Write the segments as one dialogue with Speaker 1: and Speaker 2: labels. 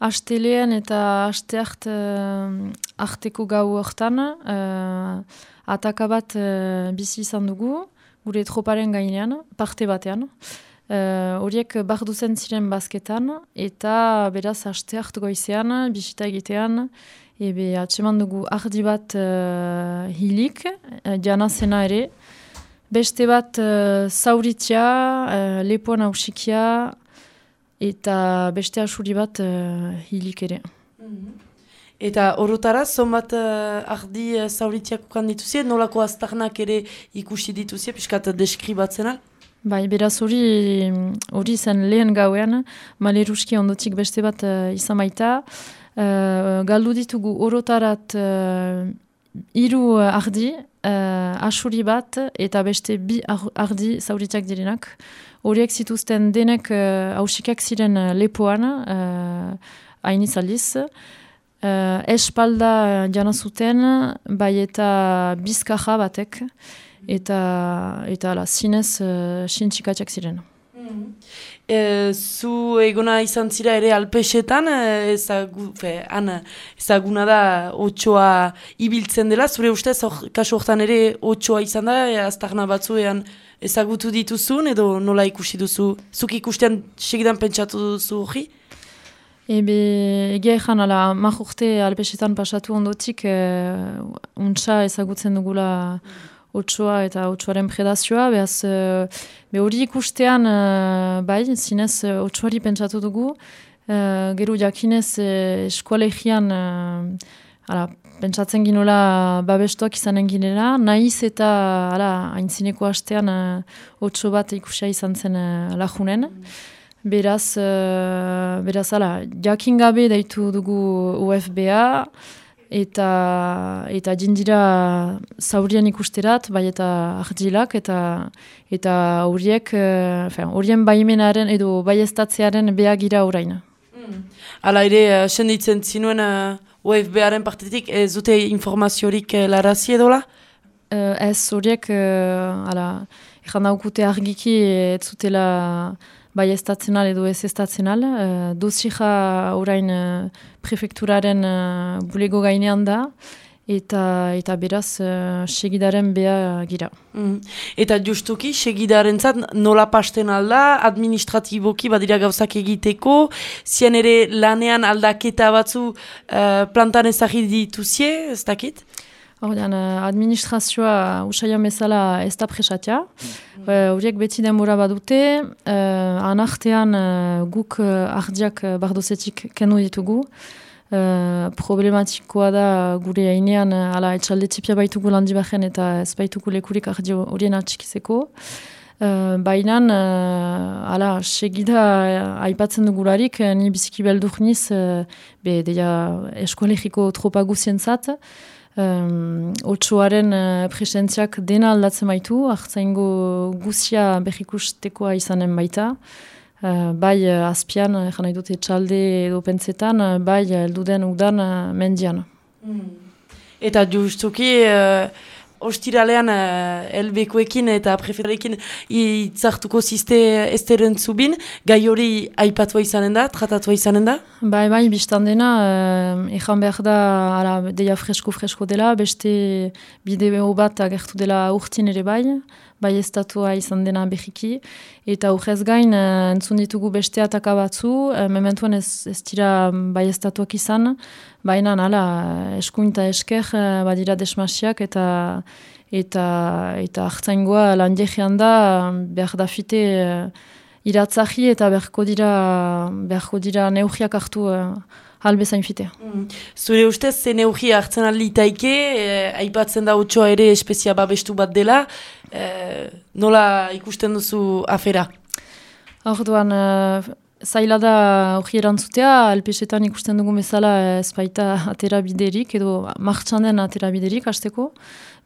Speaker 1: Astelean eta asteart uh, arteko gau hortan, uh, ataka bat uh, bizi izan dugu, gure troparen gainean, parte batean. Horiek uh, bar duzen ziren bazketan, eta beraz asteart goizean, bisita egitean, ebe atseman dugu ardi bat uh, hilik, uh, jana zena ere, Beste bat uh, zauritzia, uh, lepoan hausikia, eta beste asuri bat uh, hilik ere. Mhm.
Speaker 2: Eta horotara, zonbat uh, ardi uh, zauritziak ukan dituzie, nolako aztarnak ere ikusi dituzie, piskat deskribatzena?
Speaker 1: Bai, beraz hori hori zen lehen gauean, maleruski ondotik beste bat uh, izan baita. Uh, galdu ditugu orotarat uh, iru ardi, uh, asuri bat eta beste bi ardi zauritzak direnak. Horiek zituzten denek hausikak uh, ziren uh, lepoan, uh, hain izaliz. Uh, espalda jana zuten, bai eta bizkaja batek, eta, eta ala, zinez uh, ziren. Mm
Speaker 2: E, zu egona izan zira ere alpesetan, e, ezagu, fe, ezaguna da otsoa ibiltzen dela, zure ustez, or, kasu hortan ere otsoa izan da, e, aztarna batzuean ezagutu dituzun, edo nola ikusi duzu, zuk ikustean segidan pentsatu duzu hori?
Speaker 1: Ebe, egia ezan, ala, urte alpesetan pasatu ondotik, e, untsa ezagutzen dugula otsoa eta otsoaren predazioa, behaz, be hori ikustean, uh, bai, zinez, uh, otsoari pentsatu dugu, uh, gero jakinez uh, eskualegian, uh, ala, pentsatzen ginola babestuak izanen ginela, nahiz eta, ala, haintzineko hastean, uh, otso bat ikusia izan zen uh, Beraz, uh, beraz, ala, jakin gabe daitu dugu UFBA, eta eta jindira zaurien ikusterat, bai eta ardilak, eta eta horiek, uh, horien baimenaren edo baiestatzearen behagira orain.
Speaker 2: Mm. Hala ere, uh, senditzen zinuen uh, UFB-aren partetik, ez dute informaziorik uh, larazi edola?
Speaker 1: Uh, ez horiek, uh, ala, ezan daukute argiki ez zutela bai estatzen al edo ez estatzen al. Uh, Dozija orain uh, prefekturaren uh, bulego gainean da, eta, eta beraz uh, segidaren beha gira.
Speaker 2: Mm. Eta justuki, segidaren zat, nola pasten alda, administratiboki badira gauzak egiteko, zian ere lanean aldaketa batzu uh, plantan ezagit dituzie, ez dakit?
Speaker 1: Ordean, administrazioa usaila mesala ez da presatia. Mm. Horiek mm. beti denbora badute, uh, anartean guk ardiak bardozetik kenu ditugu. Uh, problematikoa da gure hainean ala etxalde tipia baitugu landi bajen eta ez baitugu lekurik ardi horien atxikizeko. Uh, Baina, uh, ala, segida uh, aipatzen dugularik, ni biziki beldur niz, uh, be, deia eskualegiko tropagu zientzat, um, otsuaren uh, presentziak dena aldatzen baitu, hartzaingo guzia behikustekoa izanen baita, uh, bai uh, azpian, uh, nahi dute txalde edo pentsetan, bai elduden udan uh, mendian. Mm.
Speaker 2: Eta justuki, uh, ostiralean uh, elbekoekin eta preferarekin itzartuko ziste esteren zubin, gai hori aipatua izanen da, tratatua izanen da?
Speaker 1: Bai, bai, biztan dena, uh, ezan behar da, ala, deia fresko-fresko dela, beste bideo bat agertu dela urtin ere bai, bai estatua izan dena behiki, eta urrez gain, uh, entzun ditugu beste ataka batzu, uh, mementuan ez, ez dira bai estatuak izan, baina nala, eskuinta esker, uh, badira desmasiak, eta eta eta hartzaingoa lan da, behar da fite uh, iratzahi, eta beharko dira, beharko dira neugiak hartu uh, halbezain fitea. Mm.
Speaker 2: Zure ustez, ze neugia hartzen alitaike, eh, aipatzen da utxoa ere espezia babestu bat dela, eh, nola ikusten duzu afera?
Speaker 1: Orduan, uh, zaila da hori erantzutea, alpesetan ikusten dugu bezala ez baita atera biderik, edo martxan den atera hasteko.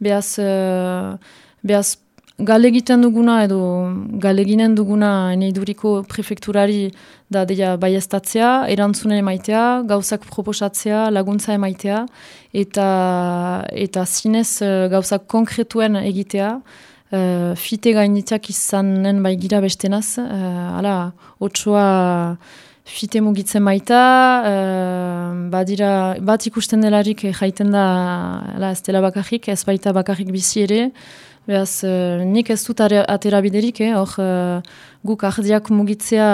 Speaker 1: Beaz, uh, beaz galegiten duguna edo galeginen duguna eneiduriko prefekturari da deia baiestatzea, erantzunen emaitea, gauzak proposatzea, laguntza emaitea, eta, eta zinez uh, gauzak konkretuen egitea, uh, fite gainitzak izanen bai gira bestenaz, uh, ala, otsoa fite mugitzen baita, uh, badira, bat ikusten delarik jaiten da la, ez dela bakarrik, ez baita bakarrik bizi ere, Beaz, nik ez dut atera biderik, hor uh, guk ardiak mugitzea,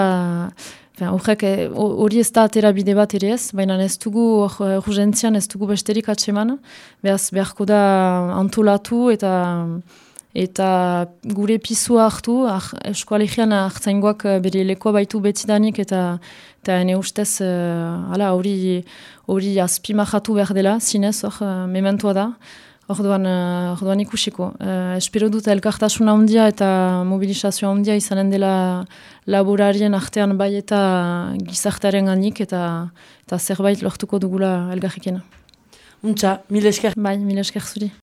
Speaker 1: hori ez da atera bide bat ere ez, baina ez dugu urgentzian ez dugu besterik atseman, beaz beharko da antolatu eta eta gure pisua hartu, ah, eskualegian hartzaingoak eh, bere lekoa baitu betidanik eta eta ene ustez uh, hori hori azpimahatu behar dela, zinez, hor, uh, mementua da. Orduan, orduan ikusiko. Uh, espero dut elkartasuna handia eta mobilizazioa handia izanen dela laborarien artean bai eta gizartaren ganik eta, eta zerbait lortuko dugula elgarrikena.
Speaker 2: Untxa, mil esker.
Speaker 1: Bai, mil esker zuri.